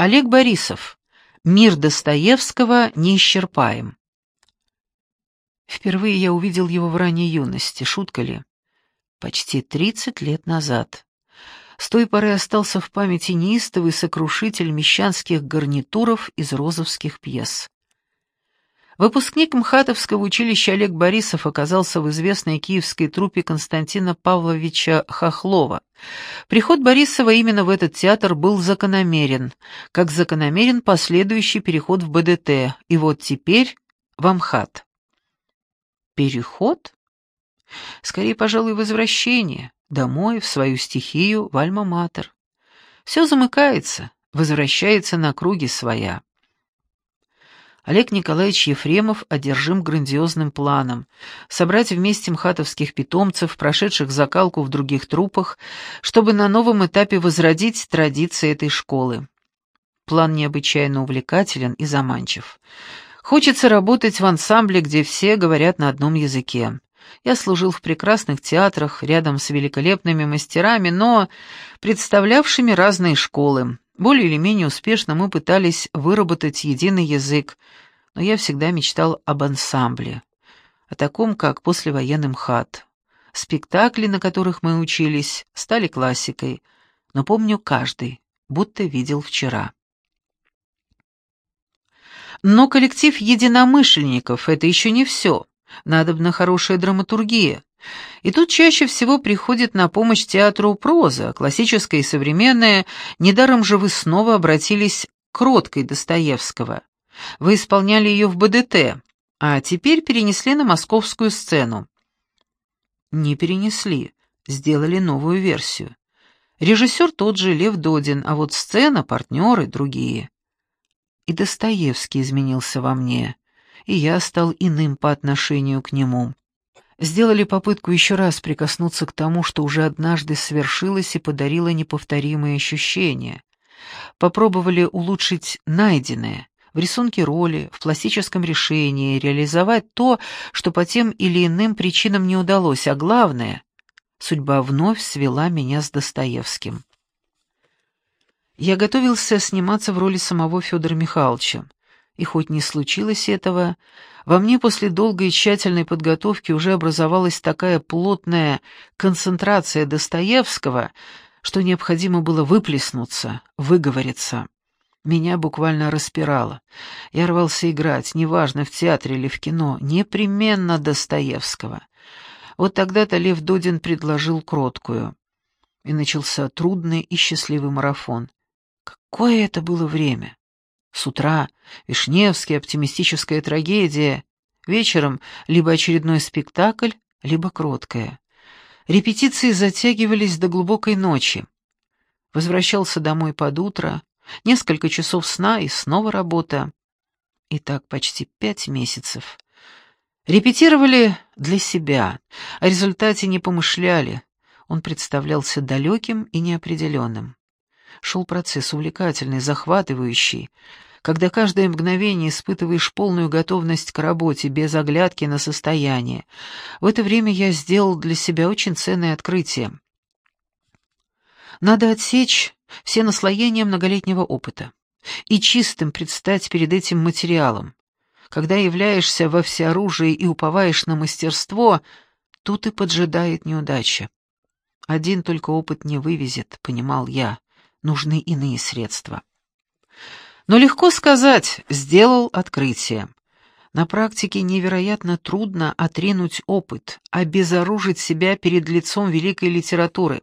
Олег Борисов. Мир Достоевского неисчерпаем. Впервые я увидел его в ранней юности, шутка ли? Почти тридцать лет назад. С той поры остался в памяти неистовый сокрушитель мещанских гарнитуров из розовских пьес. Выпускник МХАТовского училища Олег Борисов оказался в известной киевской труппе Константина Павловича Хохлова. Приход Борисова именно в этот театр был закономерен, как закономерен последующий переход в БДТ, и вот теперь в МХАТ. Переход? Скорее, пожалуй, возвращение, домой, в свою стихию, в Альма-Матер. Все замыкается, возвращается на круги своя. Олег Николаевич Ефремов одержим грандиозным планом — собрать вместе мхатовских питомцев, прошедших закалку в других трупах, чтобы на новом этапе возродить традиции этой школы. План необычайно увлекателен и заманчив. Хочется работать в ансамбле, где все говорят на одном языке. Я служил в прекрасных театрах рядом с великолепными мастерами, но представлявшими разные школы. Более или менее успешно мы пытались выработать единый язык, но я всегда мечтал об ансамбле, о таком, как послевоенный МХАТ. Спектакли, на которых мы учились, стали классикой, но помню каждый, будто видел вчера. Но коллектив единомышленников — это еще не все. Надобна хорошая драматургия. И тут чаще всего приходит на помощь театру проза, классическая и современная, недаром же вы снова обратились к кроткой Достоевского. Вы исполняли ее в БДТ, а теперь перенесли на московскую сцену. Не перенесли, сделали новую версию. Режиссер тот же Лев Додин, а вот сцена, партнеры другие. И Достоевский изменился во мне, и я стал иным по отношению к нему сделали попытку еще раз прикоснуться к тому, что уже однажды свершилось и подарило неповторимые ощущения. Попробовали улучшить найденное, в рисунке роли, в пластическом решении, реализовать то, что по тем или иным причинам не удалось, а главное — судьба вновь свела меня с Достоевским. Я готовился сниматься в роли самого Федора Михайловича, и хоть не случилось этого, во мне после долгой и тщательной подготовки уже образовалась такая плотная концентрация Достоевского, что необходимо было выплеснуться, выговориться. Меня буквально распирало. Я рвался играть, неважно, в театре или в кино, непременно Достоевского. Вот тогда-то Лев Додин предложил кроткую. И начался трудный и счастливый марафон. Какое это было время! С утра Вишневский, оптимистическая трагедия. Вечером либо очередной спектакль, либо кроткая. Репетиции затягивались до глубокой ночи. Возвращался домой под утро, несколько часов сна и снова работа. И так почти пять месяцев. Репетировали для себя, о результате не помышляли. Он представлялся далеким и неопределенным. Шел процесс увлекательный, захватывающий, когда каждое мгновение испытываешь полную готовность к работе, без оглядки на состояние. В это время я сделал для себя очень ценное открытие. Надо отсечь все наслоения многолетнего опыта и чистым предстать перед этим материалом. Когда являешься во всеоружии и уповаешь на мастерство, тут и поджидает неудача. Один только опыт не вывезет, понимал я нужны иные средства. Но легко сказать, сделал открытие. На практике невероятно трудно отринуть опыт, обезоружить себя перед лицом великой литературы.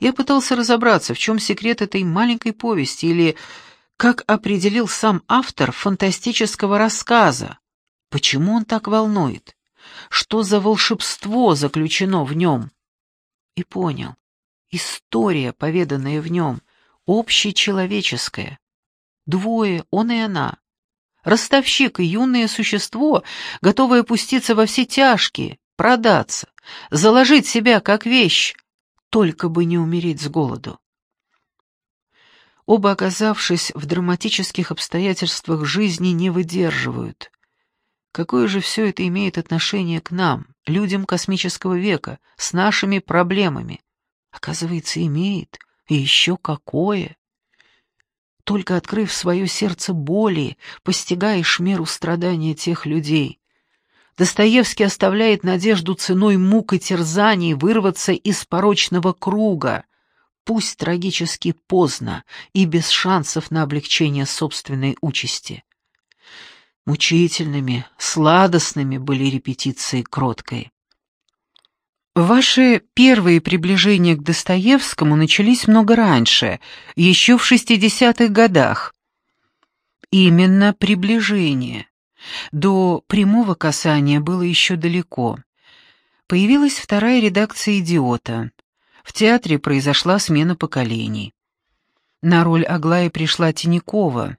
Я пытался разобраться, в чем секрет этой маленькой повести, или как определил сам автор фантастического рассказа. Почему он так волнует? Что за волшебство заключено в нем? И понял. История, поведанная в нем, общечеловеческая. Двое, он и она. Ростовщик и юное существо, готовое пуститься во все тяжкие, продаться, заложить себя как вещь, только бы не умереть с голоду. Оба, оказавшись в драматических обстоятельствах жизни, не выдерживают. Какое же все это имеет отношение к нам, людям космического века, с нашими проблемами? Оказывается, имеет, и еще какое. только открыв свое сердце боли, постигаешь меру страдания тех людей. Достоевский оставляет надежду ценой мук и терзаний вырваться из порочного круга, пусть трагически поздно и без шансов на облегчение собственной участи. Мучительными, сладостными были репетиции кроткой. Ваши первые приближения к Достоевскому начались много раньше, еще в 60-х годах. Именно приближение. До прямого касания было еще далеко. Появилась вторая редакция «Идиота». В театре произошла смена поколений. На роль Аглаи пришла Тинякова.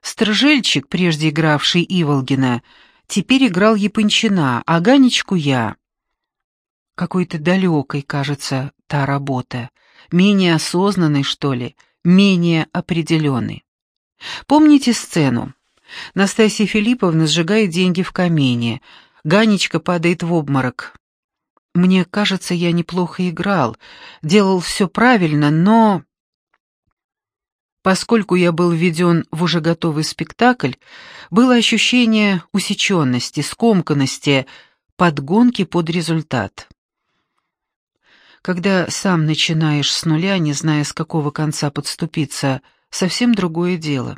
Стржельчик, прежде игравший Иволгина, теперь играл Япончина, а Ганечку я. Какой-то далекой, кажется, та работа. Менее осознанной, что ли, менее определенной. Помните сцену? Настасья Филипповна сжигает деньги в камине. Ганечка падает в обморок. Мне кажется, я неплохо играл, делал все правильно, но... Поскольку я был введен в уже готовый спектакль, было ощущение усеченности, скомканности, подгонки под результат. Когда сам начинаешь с нуля, не зная, с какого конца подступиться, совсем другое дело.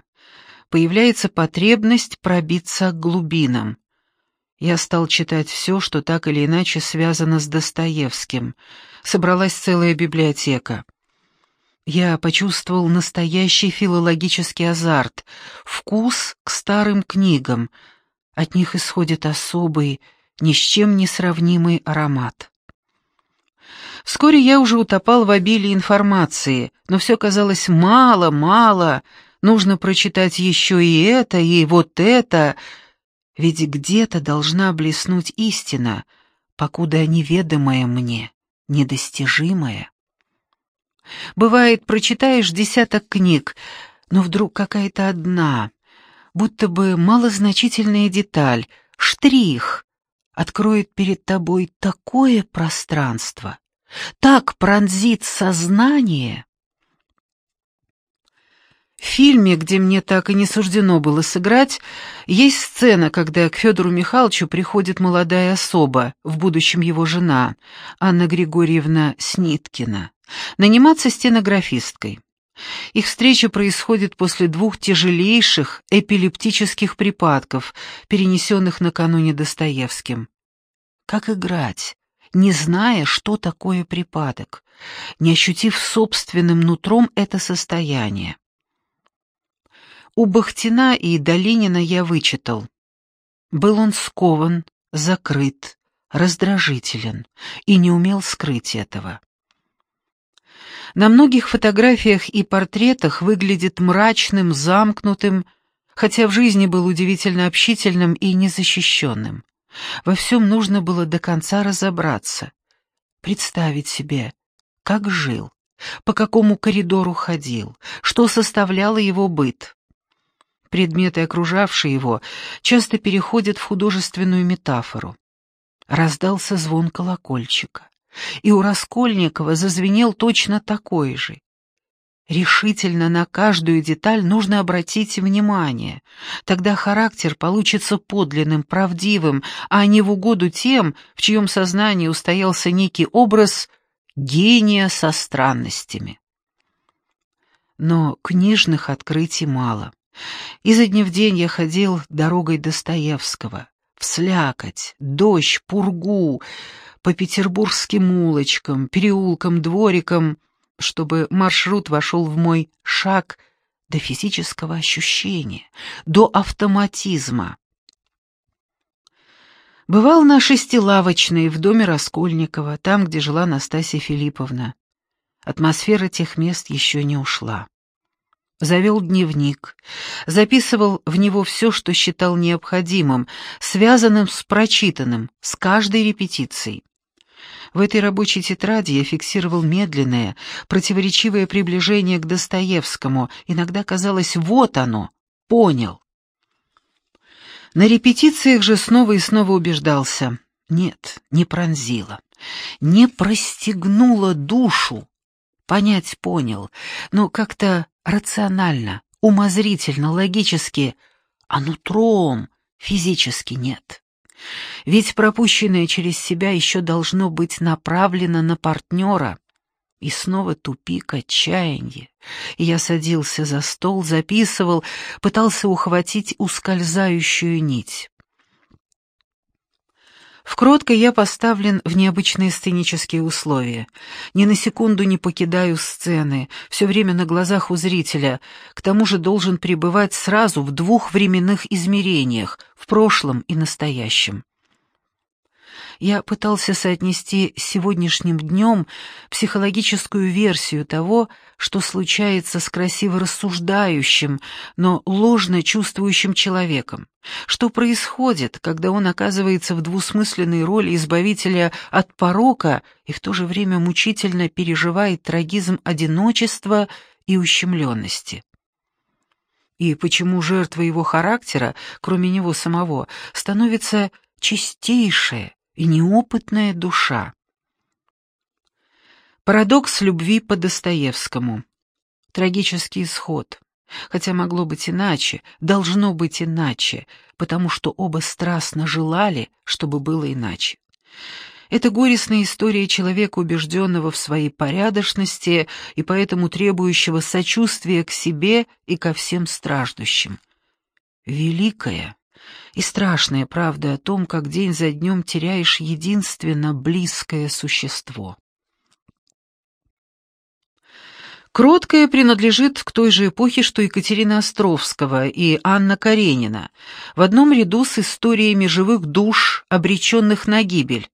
Появляется потребность пробиться к глубинам. Я стал читать все, что так или иначе связано с Достоевским. Собралась целая библиотека. Я почувствовал настоящий филологический азарт, вкус к старым книгам. От них исходит особый, ни с чем не сравнимый аромат. Вскоре я уже утопал в обилии информации, но все казалось мало, мало, нужно прочитать еще и это, и вот это — ведь где-то должна блеснуть истина, покуда неведомая мне, недостижимая. Бывает, прочитаешь десяток книг, но вдруг какая-то одна, будто бы малозначительная деталь, штрих, откроет перед тобой такое пространство, так пронзит сознание, в фильме, где мне так и не суждено было сыграть, есть сцена, когда к Федору Михайловичу приходит молодая особа, в будущем его жена, Анна Григорьевна Сниткина, наниматься стенографисткой. Их встреча происходит после двух тяжелейших эпилептических припадков, перенесенных накануне Достоевским. Как играть, не зная, что такое припадок, не ощутив собственным нутром это состояние? У Бахтина и Долинина я вычитал. Был он скован, закрыт, раздражителен и не умел скрыть этого. На многих фотографиях и портретах выглядит мрачным, замкнутым, хотя в жизни был удивительно общительным и незащищенным. Во всем нужно было до конца разобраться, представить себе, как жил, по какому коридору ходил, что составляло его быт предметы, окружавшие его, часто переходят в художественную метафору. Раздался звон колокольчика, и у Раскольникова зазвенел точно такой же. Решительно на каждую деталь нужно обратить внимание. Тогда характер получится подлинным, правдивым, а не в угоду тем, в чьем сознании устоялся некий образ гения со странностями. Но книжных открытий мало. Изо дня в день я ходил дорогой Достоевского, в слякоть, дождь, пургу, по петербургским улочкам, переулкам, дворикам, чтобы маршрут вошел в мой шаг до физического ощущения, до автоматизма. Бывал на шестилавочной в доме Раскольникова, там, где жила Настасья Филипповна. Атмосфера тех мест еще не ушла завел дневник, записывал в него все, что считал необходимым, связанным с прочитанным, с каждой репетицией. В этой рабочей тетради я фиксировал медленное, противоречивое приближение к Достоевскому. Иногда казалось, вот оно, понял. На репетициях же снова и снова убеждался. Нет, не пронзило, не простегнуло душу. Понять понял, но как-то рационально, умозрительно, логически, а нутром физически нет. Ведь пропущенное через себя еще должно быть направлено на партнера. И снова тупик, отчаяние. И я садился за стол, записывал, пытался ухватить ускользающую нить. В кроткой я поставлен в необычные сценические условия. Ни на секунду не покидаю сцены, все время на глазах у зрителя. К тому же должен пребывать сразу в двух временных измерениях, в прошлом и настоящем. Я пытался соотнести с сегодняшним днем психологическую версию того, что случается с красиво рассуждающим, но ложно чувствующим человеком. Что происходит, когда он оказывается в двусмысленной роли избавителя от порока и в то же время мучительно переживает трагизм одиночества и ущемленности? И почему жертва его характера, кроме него самого, становится чистейшая, и неопытная душа. Парадокс любви по Достоевскому. Трагический исход. Хотя могло быть иначе, должно быть иначе, потому что оба страстно желали, чтобы было иначе. Это горестная история человека, убежденного в своей порядочности и поэтому требующего сочувствия к себе и ко всем страждущим. Великая, и страшная правда о том, как день за днем теряешь единственно близкое существо. Кроткая принадлежит к той же эпохе, что Екатерина Островского и Анна Каренина, в одном ряду с историями живых душ, обреченных на гибель.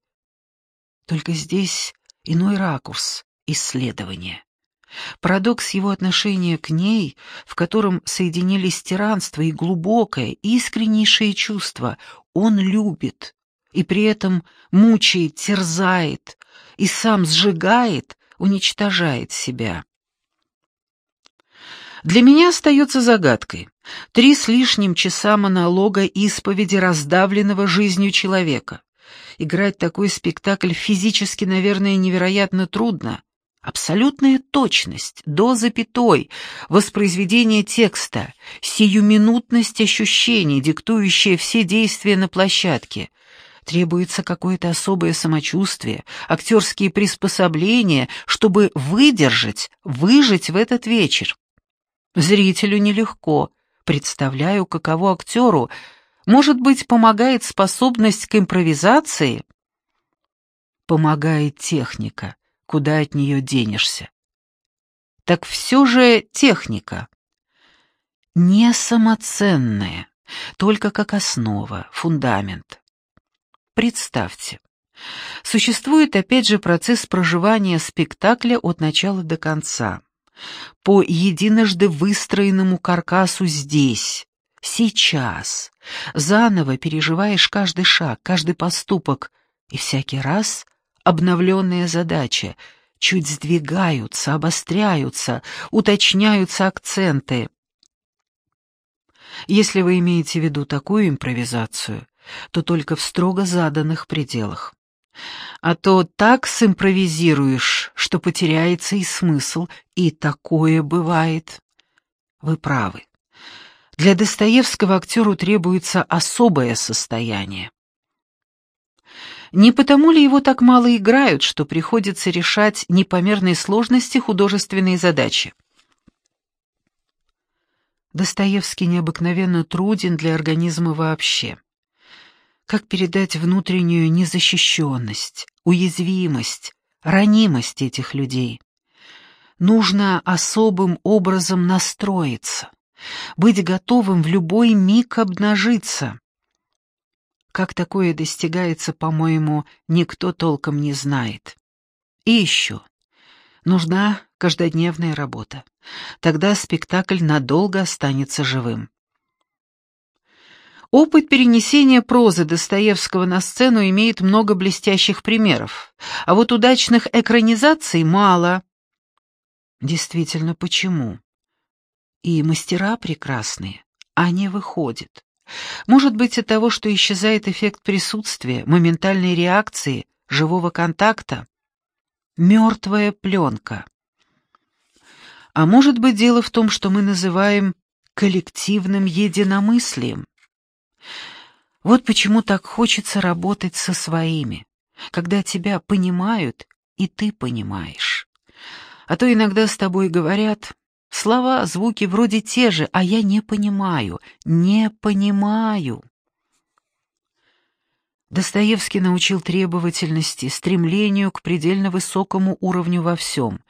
Только здесь иной ракурс исследования. Парадокс его отношения к ней, в котором соединились тиранство и глубокое, искреннейшее чувство. Он любит и при этом мучает, терзает и сам сжигает, уничтожает себя. Для меня остается загадкой. Три с лишним часа монолога исповеди раздавленного жизнью человека. Играть такой спектакль физически, наверное, невероятно трудно, Абсолютная точность, до запятой, воспроизведение текста, сиюминутность ощущений, диктующая все действия на площадке. Требуется какое-то особое самочувствие, актерские приспособления, чтобы выдержать, выжить в этот вечер. Зрителю нелегко. Представляю, каково актеру. Может быть, помогает способность к импровизации? Помогает техника куда от нее денешься. Так все же техника. Не самоценная, только как основа, фундамент. Представьте, существует опять же процесс проживания спектакля от начала до конца. По единожды выстроенному каркасу здесь, сейчас, заново переживаешь каждый шаг, каждый поступок, и всякий раз — обновленная задача. Чуть сдвигаются, обостряются, уточняются акценты. Если вы имеете в виду такую импровизацию, то только в строго заданных пределах. А то так симпровизируешь, что потеряется и смысл, и такое бывает. Вы правы. Для Достоевского актеру требуется особое состояние. Не потому ли его так мало играют, что приходится решать непомерные сложности художественные задачи? Достоевский необыкновенно труден для организма вообще. Как передать внутреннюю незащищенность, уязвимость, ранимость этих людей? Нужно особым образом настроиться, быть готовым в любой миг обнажиться. Как такое достигается, по-моему, никто толком не знает. И еще. Нужна каждодневная работа. Тогда спектакль надолго останется живым. Опыт перенесения прозы Достоевского на сцену имеет много блестящих примеров, а вот удачных экранизаций мало. Действительно, почему? И мастера прекрасные, а не выходят. Может быть, от того, что исчезает эффект присутствия, моментальной реакции, живого контакта? Мертвая пленка. А может быть, дело в том, что мы называем коллективным единомыслием. Вот почему так хочется работать со своими, когда тебя понимают, и ты понимаешь. А то иногда с тобой говорят, слова, звуки вроде те же, а я не понимаю, не понимаю. Достоевский научил требовательности, стремлению к предельно высокому уровню во всем,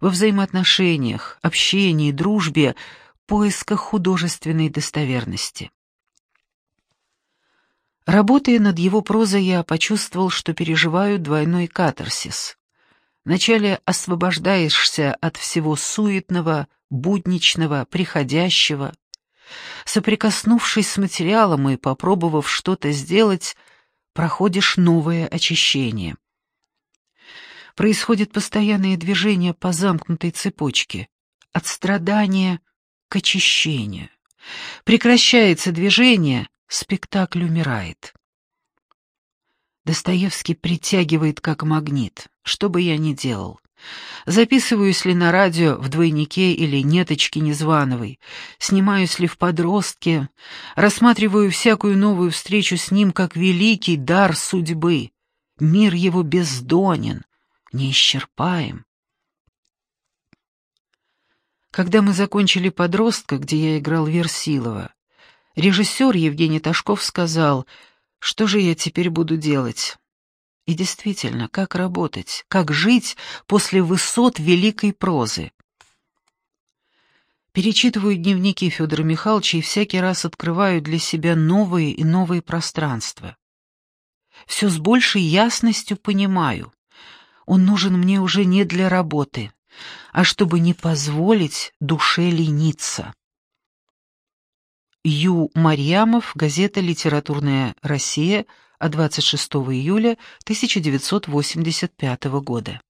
во взаимоотношениях, общении, дружбе, поисках художественной достоверности. Работая над его прозой, я почувствовал, что переживаю двойной катарсис. Вначале освобождаешься от всего суетного, будничного, приходящего. Соприкоснувшись с материалом и попробовав что-то сделать, проходишь новое очищение. Происходит постоянное движение по замкнутой цепочке, от страдания к очищению. Прекращается движение, спектакль умирает. Достоевский притягивает как магнит, что бы я ни делал. Записываюсь ли на радио в двойнике или неточке незвановой, снимаюсь ли в подростке, рассматриваю всякую новую встречу с ним как великий дар судьбы. Мир его бездонен, неисчерпаем. Когда мы закончили «Подростка», где я играл Версилова, режиссер Евгений Ташков сказал, что же я теперь буду делать? И действительно, как работать, как жить после высот великой прозы? Перечитываю дневники Федора Михайловича и всякий раз открываю для себя новые и новые пространства. Все с большей ясностью понимаю. Он нужен мне уже не для работы, а чтобы не позволить душе лениться. Ю. Марьямов, газета «Литературная Россия», от 26 июля 1985 года.